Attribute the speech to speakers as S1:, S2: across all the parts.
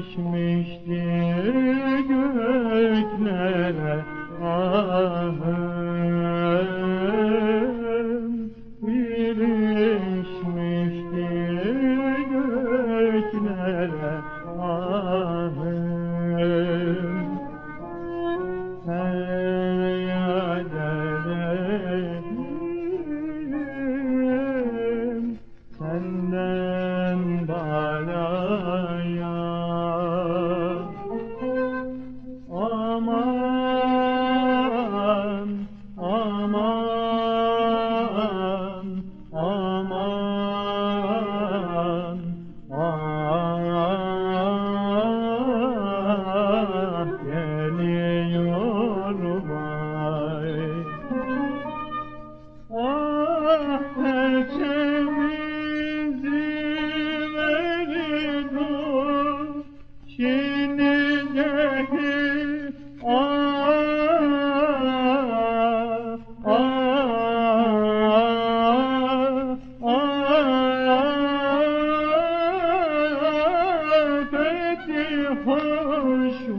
S1: Düşmüştü göklere ahım Birişmiştü göklere ahım Feryat ederim senden Oh.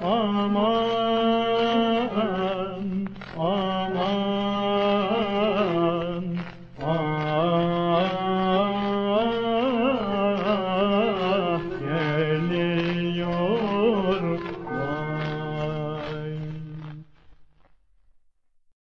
S1: Amen.